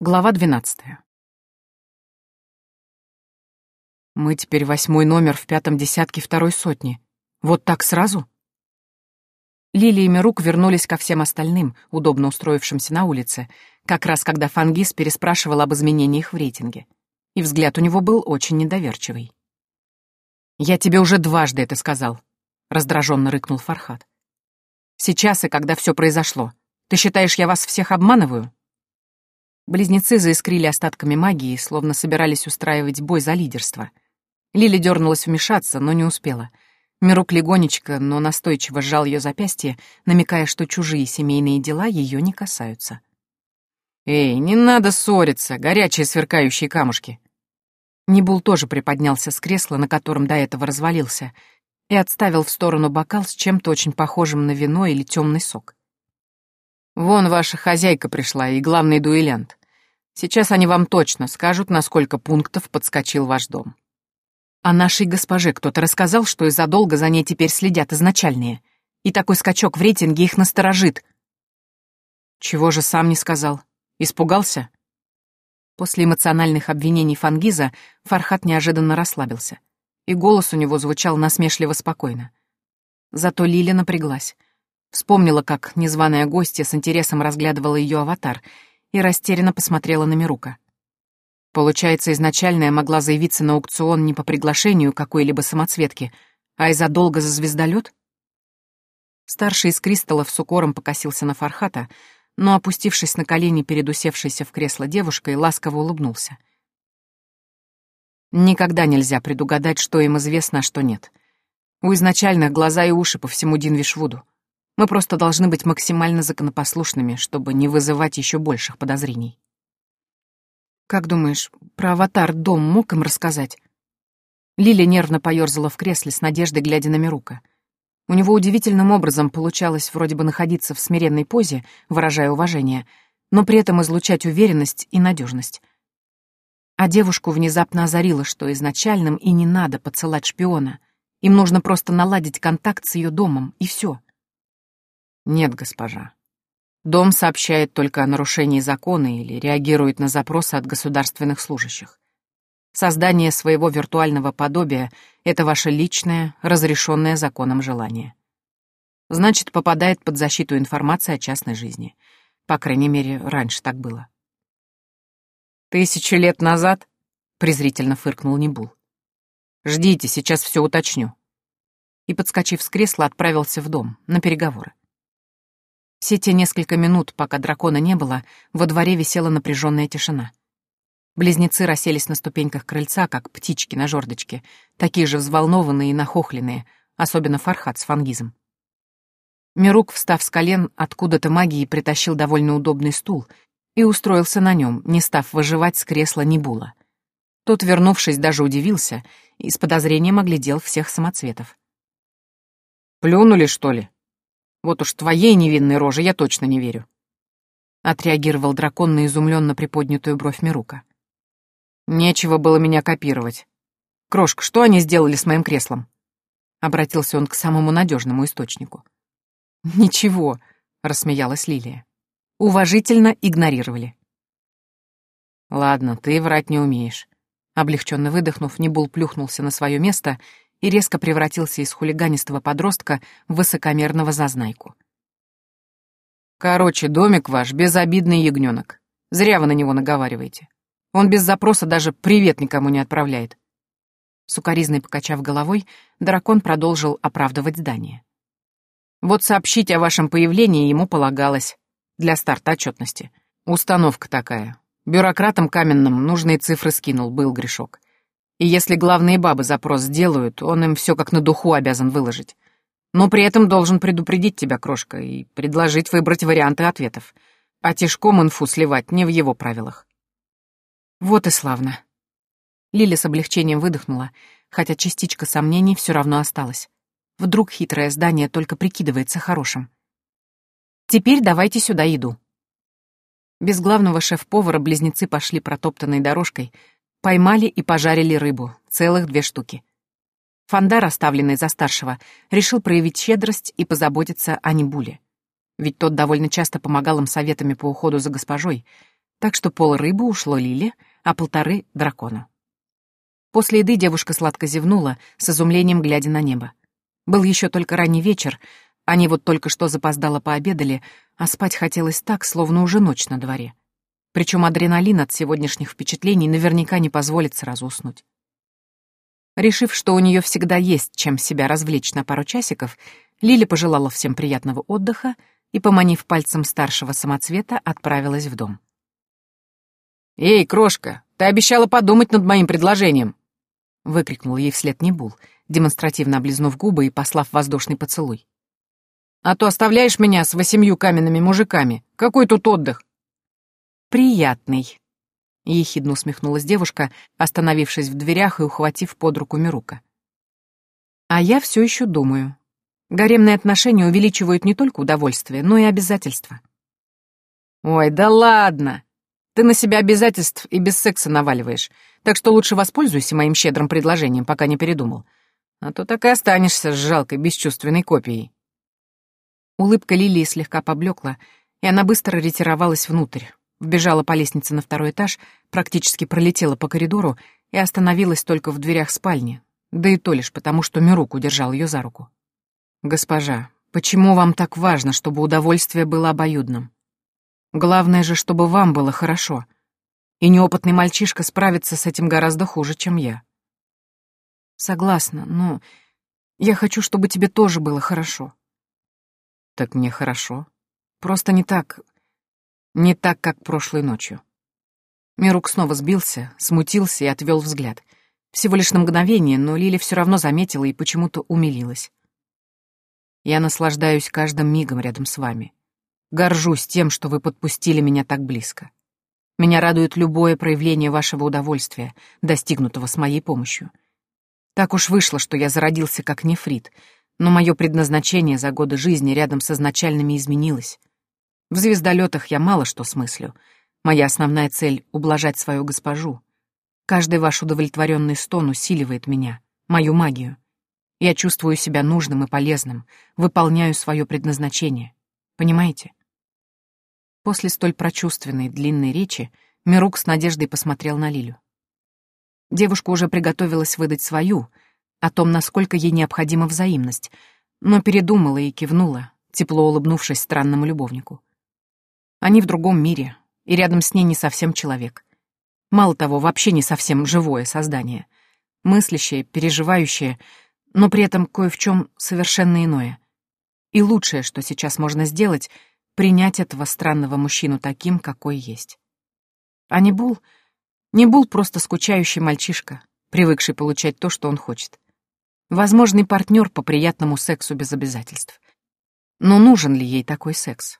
Глава двенадцатая. Мы теперь восьмой номер в пятом десятке второй сотни. Вот так сразу? Лили и Мирук вернулись ко всем остальным, удобно устроившимся на улице, как раз когда Фангис переспрашивал об изменениях в рейтинге. И взгляд у него был очень недоверчивый. «Я тебе уже дважды это сказал», — раздраженно рыкнул Фархат. «Сейчас и когда все произошло. Ты считаешь, я вас всех обманываю?» Близнецы заискрили остатками магии, словно собирались устраивать бой за лидерство. Лили дернулась вмешаться, но не успела. Мирук легонечко, но настойчиво сжал ее запястье, намекая, что чужие семейные дела ее не касаются. «Эй, не надо ссориться, горячие сверкающие камушки!» Небул тоже приподнялся с кресла, на котором до этого развалился, и отставил в сторону бокал с чем-то очень похожим на вино или темный сок. «Вон ваша хозяйка пришла и главный дуэлянт. Сейчас они вам точно скажут, на сколько пунктов подскочил ваш дом. А нашей госпоже кто-то рассказал, что из-за долга за ней теперь следят изначальные. И такой скачок в рейтинге их насторожит. Чего же сам не сказал? Испугался? После эмоциональных обвинений Фангиза Фархат неожиданно расслабился, и голос у него звучал насмешливо спокойно. Зато Лиля напряглась. Вспомнила, как незваная гостья с интересом разглядывала ее аватар — и растерянно посмотрела на Мирука. Получается, изначально я могла заявиться на аукцион не по приглашению какой-либо самоцветки, а из-за долга за звездолет? Старший из кристаллов с укором покосился на Фархата, но, опустившись на колени перед усевшейся в кресло девушкой, ласково улыбнулся. Никогда нельзя предугадать, что им известно, а что нет. У изначальных глаза и уши по всему Динвишвуду. Мы просто должны быть максимально законопослушными, чтобы не вызывать еще больших подозрений. Как думаешь, про аватар дом мог им рассказать? Лиля нервно поёрзала в кресле с надеждой, глядя на Мирука. У него удивительным образом получалось вроде бы находиться в смиренной позе, выражая уважение, но при этом излучать уверенность и надежность. А девушку внезапно озарило, что изначальным и не надо подсылать шпиона. Им нужно просто наладить контакт с ее домом, и все. Нет, госпожа. Дом сообщает только о нарушении закона или реагирует на запросы от государственных служащих. Создание своего виртуального подобия — это ваше личное, разрешенное законом желание. Значит, попадает под защиту информации о частной жизни. По крайней мере, раньше так было. «Тысячи лет назад?» — презрительно фыркнул Небул. «Ждите, сейчас все уточню». И, подскочив с кресла, отправился в дом, на переговоры. Все те несколько минут, пока дракона не было, во дворе висела напряженная тишина. Близнецы расселись на ступеньках крыльца, как птички на жердочке, такие же взволнованные и нахохленные, особенно Фархат с фангизом. Мирук, встав с колен, откуда-то магией притащил довольно удобный стул и устроился на нем, не став выживать с кресла Небула. Тот, вернувшись, даже удивился и с подозрением оглядел всех самоцветов. «Плюнули, что ли?» Вот уж твоей невинной роже я точно не верю. Отреагировал дракон на изумленно приподнятую бровь Мирука. Нечего было меня копировать. Крошка, что они сделали с моим креслом? Обратился он к самому надежному источнику. Ничего, рассмеялась Лилия. Уважительно игнорировали. Ладно, ты врать не умеешь. Облегченно выдохнув, Небул плюхнулся на свое место и резко превратился из хулиганистого подростка в высокомерного зазнайку. «Короче, домик ваш — безобидный ягненок. Зря вы на него наговариваете. Он без запроса даже привет никому не отправляет». Сукаризной покачав головой, дракон продолжил оправдывать здание. «Вот сообщить о вашем появлении ему полагалось. Для старта отчетности. Установка такая. Бюрократам каменным нужные цифры скинул, был грешок. И если главные бабы запрос сделают, он им все как на духу обязан выложить. Но при этом должен предупредить тебя, крошка, и предложить выбрать варианты ответов. А тишком инфу сливать не в его правилах. Вот и славно. Лиля с облегчением выдохнула, хотя частичка сомнений все равно осталась. Вдруг хитрое здание только прикидывается хорошим. Теперь давайте сюда еду. Без главного шеф-повара близнецы пошли протоптанной дорожкой, Поймали и пожарили рыбу, целых две штуки. Фандар, оставленный за старшего, решил проявить щедрость и позаботиться о Небуле. Ведь тот довольно часто помогал им советами по уходу за госпожой, Так что пол рыбы ушло Лиле, а полторы — дракону. После еды девушка сладко зевнула, с изумлением глядя на небо. Был еще только ранний вечер, они вот только что запоздало пообедали, а спать хотелось так, словно уже ночь на дворе. Причем адреналин от сегодняшних впечатлений наверняка не позволит сразу уснуть. Решив, что у нее всегда есть чем себя развлечь на пару часиков, Лили пожелала всем приятного отдыха и, поманив пальцем старшего самоцвета, отправилась в дом. «Эй, крошка, ты обещала подумать над моим предложением!» — выкрикнул ей вслед Небул, демонстративно облизнув губы и послав воздушный поцелуй. «А то оставляешь меня с восемью каменными мужиками. Какой тут отдых?» «Приятный», — ехидно усмехнулась девушка, остановившись в дверях и ухватив под руку Мирука. «А я все еще думаю. Гаремные отношения увеличивают не только удовольствие, но и обязательства». «Ой, да ладно! Ты на себя обязательств и без секса наваливаешь, так что лучше воспользуйся моим щедрым предложением, пока не передумал. А то так и останешься с жалкой, бесчувственной копией». Улыбка Лилии слегка поблекла, и она быстро ретировалась внутрь, Вбежала по лестнице на второй этаж, практически пролетела по коридору и остановилась только в дверях спальни, да и то лишь потому, что Мирук удержал ее за руку. «Госпожа, почему вам так важно, чтобы удовольствие было обоюдным? Главное же, чтобы вам было хорошо. И неопытный мальчишка справится с этим гораздо хуже, чем я». «Согласна, но я хочу, чтобы тебе тоже было хорошо». «Так мне хорошо. Просто не так, не так, как прошлой ночью. Мирук снова сбился, смутился и отвел взгляд. Всего лишь на мгновение, но Лили все равно заметила и почему-то умилилась. Я наслаждаюсь каждым мигом рядом с вами. Горжусь тем, что вы подпустили меня так близко. Меня радует любое проявление вашего удовольствия, достигнутого с моей помощью. Так уж вышло, что я зародился как нефрит, но мое предназначение за годы жизни рядом с изначальными изменилось. В звездолетах я мало что смыслю. Моя основная цель — ублажать свою госпожу. Каждый ваш удовлетворенный стон усиливает меня, мою магию. Я чувствую себя нужным и полезным, выполняю свое предназначение. Понимаете? После столь прочувственной длинной речи Мирук с надеждой посмотрел на Лилю. Девушка уже приготовилась выдать свою, о том, насколько ей необходима взаимность, но передумала и кивнула, тепло улыбнувшись странному любовнику. Они в другом мире, и рядом с ней не совсем человек. Мало того, вообще не совсем живое создание. Мыслящее, переживающее, но при этом кое в чем совершенно иное. И лучшее, что сейчас можно сделать, принять этого странного мужчину таким, какой есть. А не Бул... Не Бул просто скучающий мальчишка, привыкший получать то, что он хочет. Возможный партнер по приятному сексу без обязательств. Но нужен ли ей такой секс?